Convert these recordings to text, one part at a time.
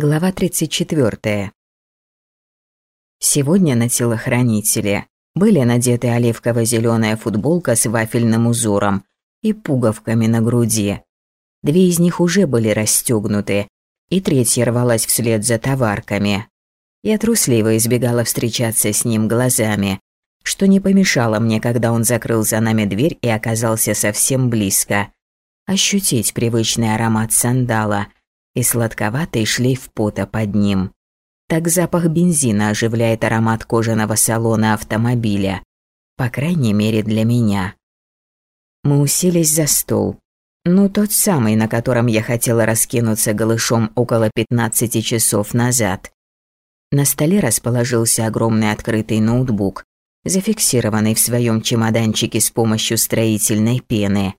Глава 34. Сегодня на телохранителе были надеты оливково-зеленая футболка с вафельным узором и пуговками на груди. Две из них уже были расстегнуты, и третья рвалась вслед за товарками. Я трусливо избегала встречаться с ним глазами, что не помешало мне, когда он закрыл за нами дверь и оказался совсем близко, ощутить привычный аромат сандала – и сладковатый шлейф пота под ним. Так запах бензина оживляет аромат кожаного салона автомобиля. По крайней мере для меня. Мы уселись за стол. Ну, тот самый, на котором я хотела раскинуться голышом около 15 часов назад. На столе расположился огромный открытый ноутбук, зафиксированный в своем чемоданчике с помощью строительной пены.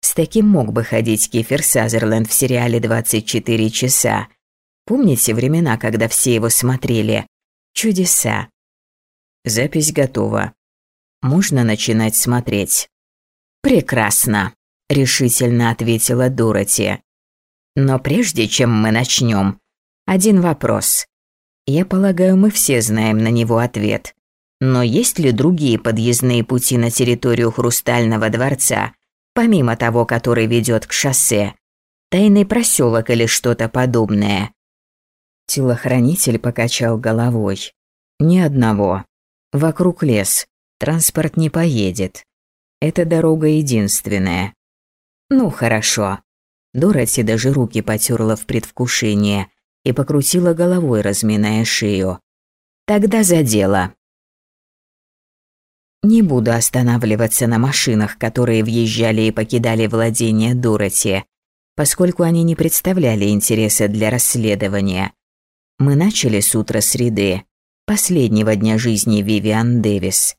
С таким мог бы ходить Кифер Сазерленд в сериале «24 часа». Помните времена, когда все его смотрели? Чудеса. Запись готова. Можно начинать смотреть. Прекрасно, решительно ответила Дороти. Но прежде чем мы начнем, один вопрос. Я полагаю, мы все знаем на него ответ. Но есть ли другие подъездные пути на территорию Хрустального дворца, помимо того, который ведет к шоссе. Тайный проселок или что-то подобное. Телохранитель покачал головой. Ни одного. Вокруг лес. Транспорт не поедет. Эта дорога единственная. Ну, хорошо. Дороти даже руки потерла в предвкушении и покрутила головой, разминая шею. Тогда за дело. Не буду останавливаться на машинах, которые въезжали и покидали владение Дороти, поскольку они не представляли интереса для расследования. Мы начали с утра среды, последнего дня жизни Вивиан Дэвис.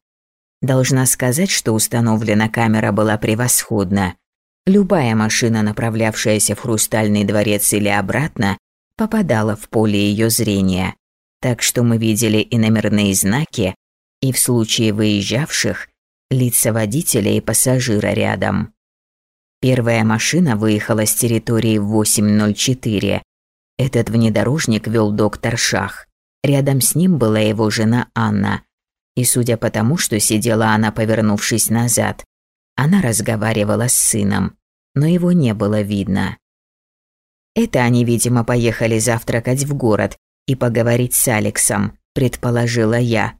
Должна сказать, что установлена камера была превосходна. Любая машина, направлявшаяся в Хрустальный дворец или обратно, попадала в поле ее зрения. Так что мы видели и номерные знаки, и в случае выезжавших лица водителя и пассажира рядом. Первая машина выехала с территории 804. Этот внедорожник вел доктор Шах. Рядом с ним была его жена Анна. И судя по тому, что сидела она, повернувшись назад, она разговаривала с сыном, но его не было видно. Это они, видимо, поехали завтракать в город и поговорить с Алексом, предположила я.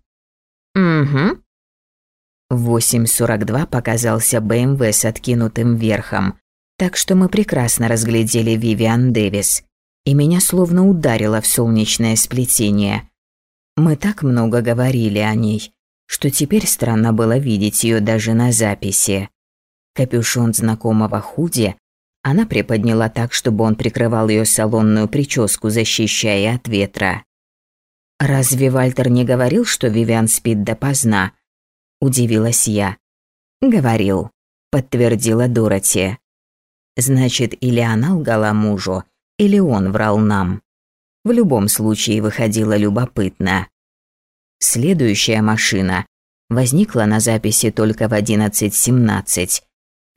«Угу». В 8.42 показался БМВ с откинутым верхом, так что мы прекрасно разглядели Вивиан Дэвис, и меня словно ударило в солнечное сплетение. Мы так много говорили о ней, что теперь странно было видеть ее даже на записи. Капюшон знакомого худи она приподняла так, чтобы он прикрывал ее салонную прическу, защищая от ветра. «Разве Вальтер не говорил, что Вивиан спит допоздна?» – удивилась я. «Говорил», – подтвердила Дороти. «Значит, или она лгала мужу, или он врал нам. В любом случае выходило любопытно. Следующая машина возникла на записи только в 11.17.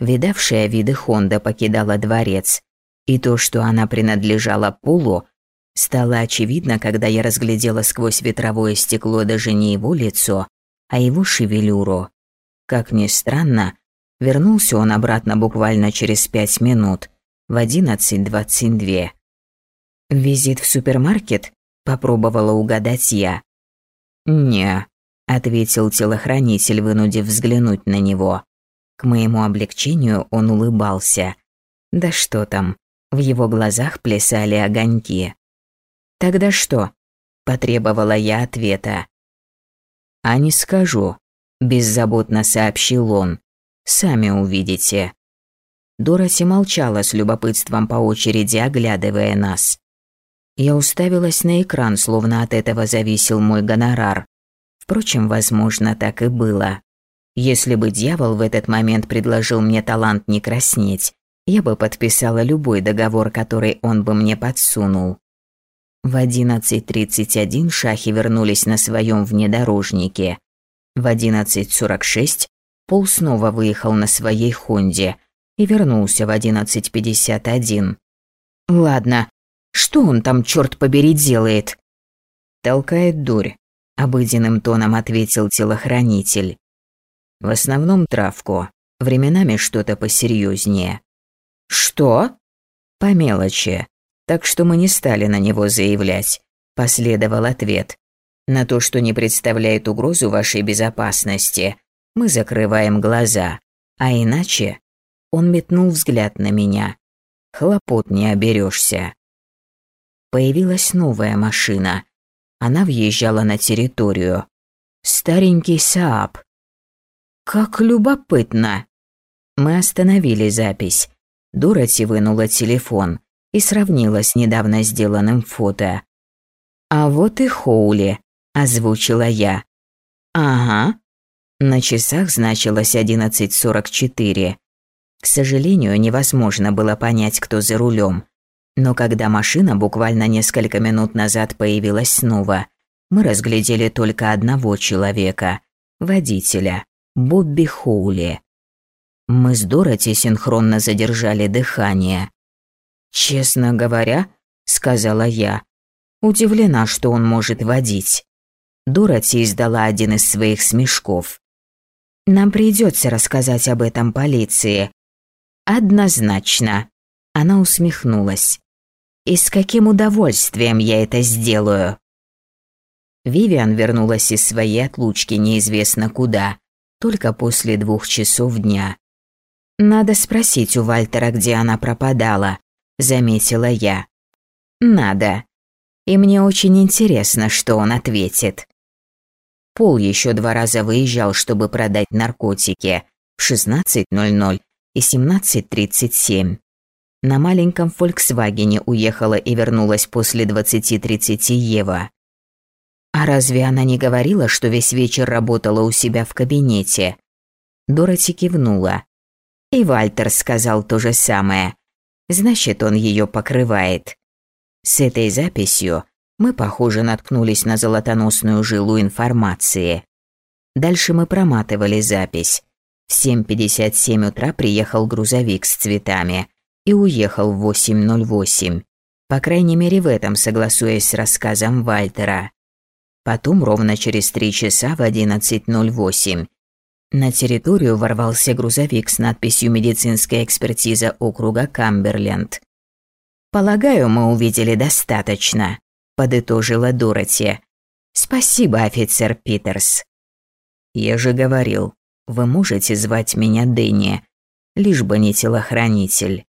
Видавшая виды Хонда покидала дворец, и то, что она принадлежала Полу, Стало очевидно, когда я разглядела сквозь ветровое стекло даже не его лицо, а его шевелюру. Как ни странно, вернулся он обратно буквально через пять минут, в 11.22. «Визит в супермаркет?» – попробовала угадать я. «Не», – ответил телохранитель, вынудив взглянуть на него. К моему облегчению он улыбался. Да что там, в его глазах плясали огоньки. «Тогда что?» – потребовала я ответа. «А не скажу», – беззаботно сообщил он. «Сами увидите». Дороти молчала с любопытством по очереди, оглядывая нас. Я уставилась на экран, словно от этого зависел мой гонорар. Впрочем, возможно, так и было. Если бы дьявол в этот момент предложил мне талант не краснеть, я бы подписала любой договор, который он бы мне подсунул. В 11.31 шахи вернулись на своем внедорожнике. В 11.46 Пол снова выехал на своей Хонде и вернулся в 11.51. «Ладно, Что он там, черт побери, делает?» «Толкает дурь», – обыденным тоном ответил телохранитель. «В основном травку, временами что-то посерьезнее». «Что?» «По мелочи. Так что мы не стали на него заявлять», – последовал ответ. «На то, что не представляет угрозу вашей безопасности, мы закрываем глаза. А иначе...» Он метнул взгляд на меня. «Хлопот не оберешься». Появилась новая машина. Она въезжала на территорию. Старенький Сааб. «Как любопытно!» Мы остановили запись. Дороти вынула телефон и сравнила с недавно сделанным фото. «А вот и Хоули», – озвучила я. «Ага». На часах значилось 11.44. К сожалению, невозможно было понять, кто за рулем. Но когда машина буквально несколько минут назад появилась снова, мы разглядели только одного человека – водителя, Бобби Хоули. Мы с Дороти синхронно задержали дыхание. «Честно говоря», – сказала я, – удивлена, что он может водить. Дороти издала один из своих смешков. «Нам придется рассказать об этом полиции». «Однозначно». Она усмехнулась. «И с каким удовольствием я это сделаю?» Вивиан вернулась из своей отлучки неизвестно куда, только после двух часов дня. «Надо спросить у Вальтера, где она пропадала», – заметила я. «Надо. И мне очень интересно, что он ответит». Пол еще два раза выезжал, чтобы продать наркотики в 16.00 и 17.37. На маленьком «Фольксвагене» уехала и вернулась после 20.30 Ева. А разве она не говорила, что весь вечер работала у себя в кабинете? Дороти кивнула. И Вальтер сказал то же самое. Значит, он ее покрывает. С этой записью мы, похоже, наткнулись на золотоносную жилу информации. Дальше мы проматывали запись. В 7.57 утра приехал грузовик с цветами и уехал в 8.08. По крайней мере, в этом согласуясь с рассказом Вальтера. Потом ровно через три часа в 11.08 на территорию ворвался грузовик с надписью «Медицинская экспертиза округа Камберленд». «Полагаю, мы увидели достаточно», – подытожила Дороти. «Спасибо, офицер Питерс». «Я же говорил, вы можете звать меня Дэнни, лишь бы не телохранитель».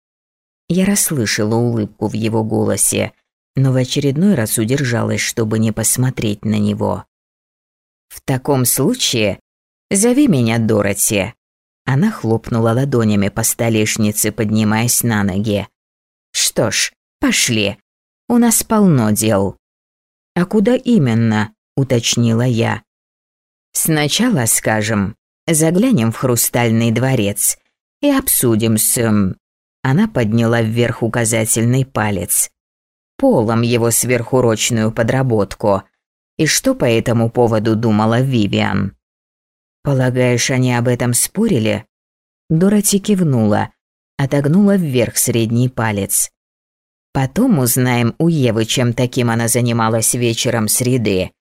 Я расслышала улыбку в его голосе, но в очередной раз удержалась, чтобы не посмотреть на него. «В таком случае Зови меня Дороти». Она хлопнула ладонями по столешнице, поднимаясь на ноги. «Что ж, пошли. У нас полно дел». «А куда именно?» – уточнила я. «Сначала, скажем, заглянем в Хрустальный дворец и обсудим с...» эм, Она подняла вверх указательный палец. «Полом его сверхурочную подработку. И что по этому поводу думала Вивиан?» «Полагаешь, они об этом спорили?» Дороти кивнула, отогнула вверх средний палец. «Потом узнаем у Евы, чем таким она занималась вечером среды».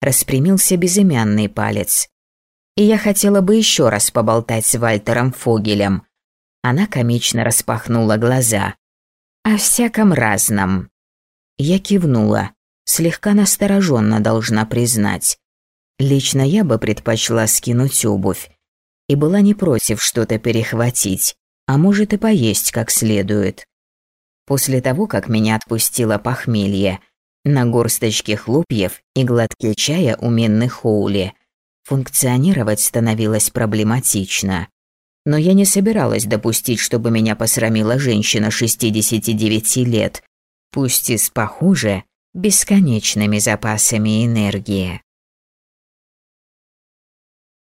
Распрямился безымянный палец. И я хотела бы еще раз поболтать с Вальтером Фогелем. Она комично распахнула глаза. «О всяком разном». Я кивнула, слегка настороженно должна признать. Лично я бы предпочла скинуть обувь и была не против что-то перехватить, а может и поесть как следует. После того, как меня отпустило похмелье, на горсточке хлопьев и глотке чая у Минны Хоули функционировать становилось проблематично. Но я не собиралась допустить, чтобы меня посрамила женщина 69 лет, пусть и с, похоже, бесконечными запасами энергии.